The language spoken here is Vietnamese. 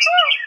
Yeah.